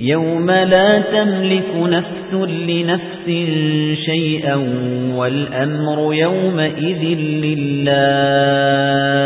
يَوْمَ لَا تَمْلِكُ نَفْسٌ لِنَفْسٍ شَيْئًا وَالْأَمْرُ يَوْمَئِذٍ لِلَّهِ.